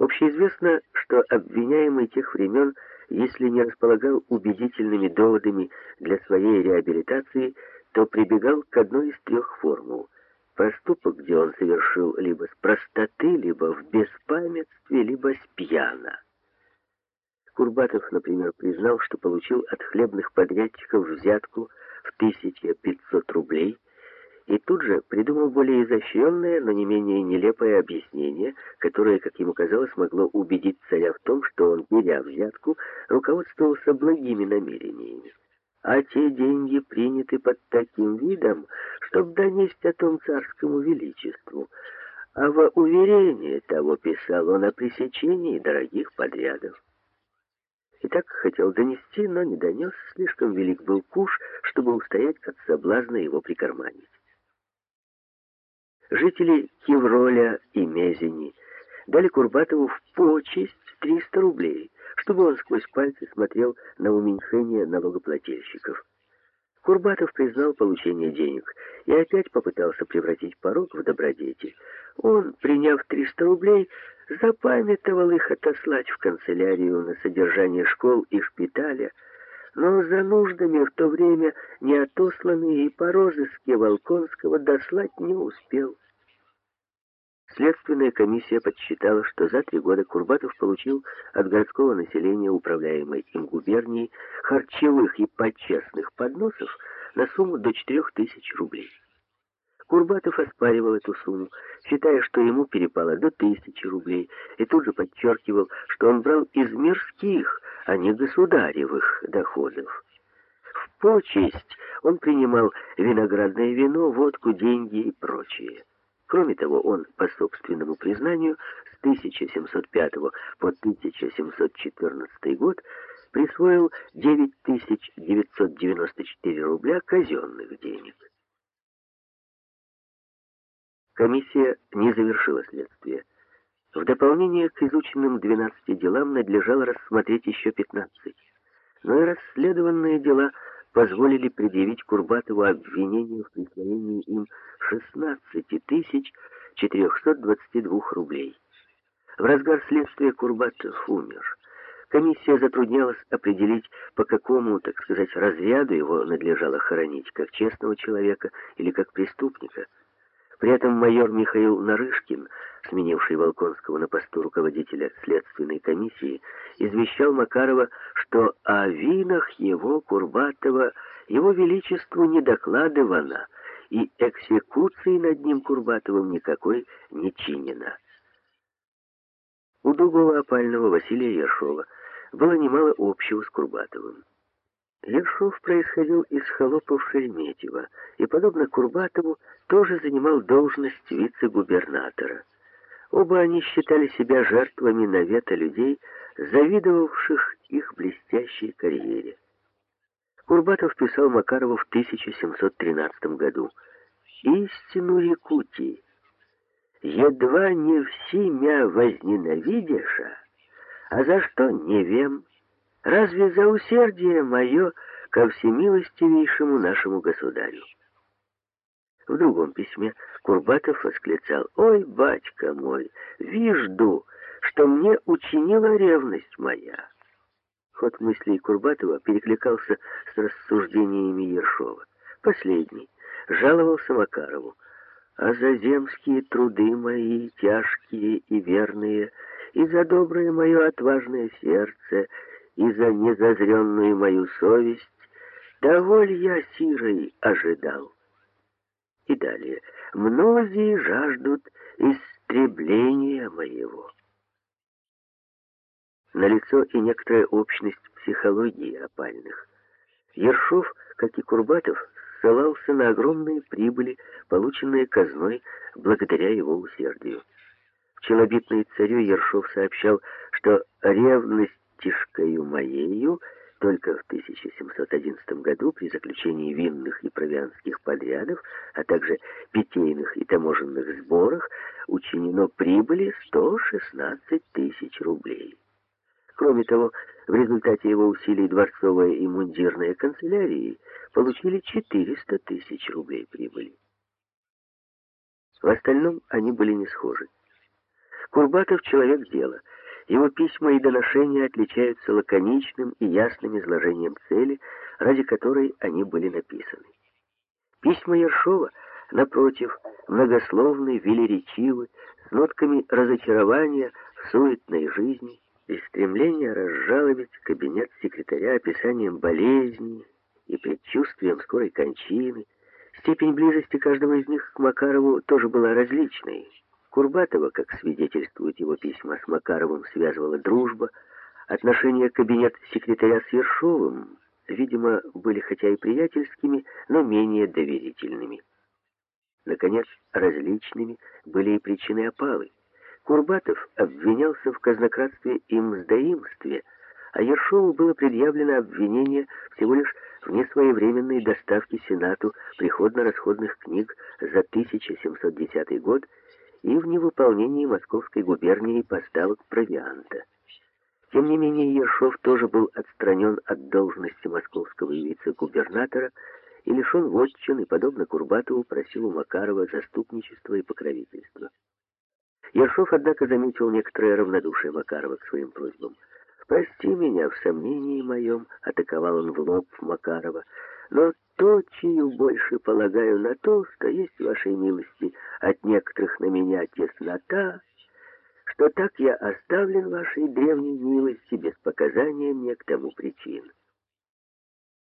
Общеизвестно, что обвиняемый тех времен, если не располагал убедительными доводами для своей реабилитации, то прибегал к одной из трех формул. Проступок, где он совершил либо с простоты, либо в беспамятстве, либо с пьяна. Курбатов, например, признал, что получил от хлебных подрядчиков взятку в 1500 рублей и тут же придумал более изощренное, но не менее нелепое объяснение, которое, как ему казалось, могло убедить царя в том, что он, беря взятку, руководствовался благими намерениями. А те деньги приняты под таким видом, чтобы донести о том царскому величеству. А во уверение того писал он о пресечении дорогих подрядов. И так хотел донести, но не донес, слишком велик был куш, чтобы устоять от соблазна его прикарманить. Жители Кивроля и Мезени дали Курбатову в почесть 300 рублей, чтобы он сквозь пальцы смотрел на уменьшение налогоплательщиков. Курбатов признал получение денег и опять попытался превратить порог в добродетель. Он, приняв 300 рублей, запамятовал их отослать в канцелярию на содержание школ и шпиталя, но за нуждами в то время не отосланные и по розыске Волконского дослать не успел. Следственная комиссия подсчитала, что за три года Курбатов получил от городского населения, управляемой им губернии, харчевых и почестных подносов на сумму до 4000 рублей. Курбатов оспаривал эту сумму, считая, что ему перепало до тысячи рублей, и тут же подчеркивал, что он брал из мирских, а не государевых доходов. В почесть он принимал виноградное вино, водку, деньги и прочее. Кроме того, он, по собственному признанию, с 1705 по 1714 год присвоил 9994 рубля казенных денег. Комиссия не завершила следствие. В дополнение к изученным 12 делам надлежало рассмотреть еще 15. Но и расследованные дела позволили предъявить Курбатову обвинение в присвоении им 16 тысяч 422 рублей. В разгар следствия Курбатов умер. Комиссия затруднялась определить, по какому, так сказать, разряду его надлежало хоронить, как честного человека или как преступника – при этом майор Михаил Нарышкин, сменивший Волконского на посту руководителя следственной комиссии, извещал Макарова, что о винах его, Курбатова, его величеству не докладывано, и экзекуции над ним Курбатовым никакой не чинено. У другого опального Василия Ершова было немало общего с Курбатовым. Ершов происходил из холопов Шереметьева и, подобно Курбатову, тоже занимал должность вице-губернатора. Оба они считали себя жертвами навета людей, завидовавших их блестящей карьере. Курбатов писал Макарову в 1713 году «Истину Якутии, едва не всемя возненавидеша, а за что не вем, Разве за усердие мое ко всемилостивейшему нашему государю? В другом письме Курбатов восклицал, «Ой, батька мой, вижду, что мне учинила ревность моя». Ход мыслей Курбатова перекликался с рассуждениями Ершова. Последний жаловался Макарову, «А за земские труды мои, тяжкие и верные, и за доброе мое отважное сердце, и за незазренную мою совесть, доволь я сирой ожидал. И далее, многие жаждут истребления моего. Налицо и некоторая общность психологии опальных. Ершов, как и Курбатов, ссылался на огромные прибыли, полученные казной благодаря его усердию. В челобитной царю Ершов сообщал, что ревность тишкою моею только в 1711 году при заключении винных и провианских подрядов, а также питейных и таможенных сборах учинено прибыли 116 тысяч рублей. Кроме того, в результате его усилий дворцовая и мундирная канцелярии получили 400 тысяч рублей прибыли. В остальном они были не схожи. Курбатов — человек дела. Его письма и доношения отличаются лаконичным и ясным изложением цели, ради которой они были написаны. Письма Ершова, напротив, многословны, велеречивы, с нотками разочарования в суетной жизни и стремления разжалобить кабинет секретаря описанием болезни и предчувствием скорой кончины. Степень близости каждого из них к Макарову тоже была различной. Курбатова, как свидетельствуют его письма, с Макаровым связывала дружба, отношения кабинет секретаря с Ершовым, видимо, были хотя и приятельскими, но менее доверительными. Наконец, различными были и причины опалы. Курбатов обвинялся в казнократстве и мздоимстве, а Ершову было предъявлено обвинение всего лишь в несвоевременной доставке Сенату приходно-расходных книг за 1710 год и в невыполнении Московской губернии поставок провианта. Тем не менее, Ершов тоже был отстранен от должности московского вице-губернатора и лишен вотчин, и, подобно Курбатову, просил у Макарова заступничества и покровительства. Ершов, однако, заметил некоторое равнодушие Макарова к своим просьбам. «Прости меня в сомнении моем», — атаковал он в лоб Макарова, «но то, чью больше полагаю на то, что есть вашей милости от некоторых на меня теснота, что так я оставлен вашей древней милости без показания мне к тому причин».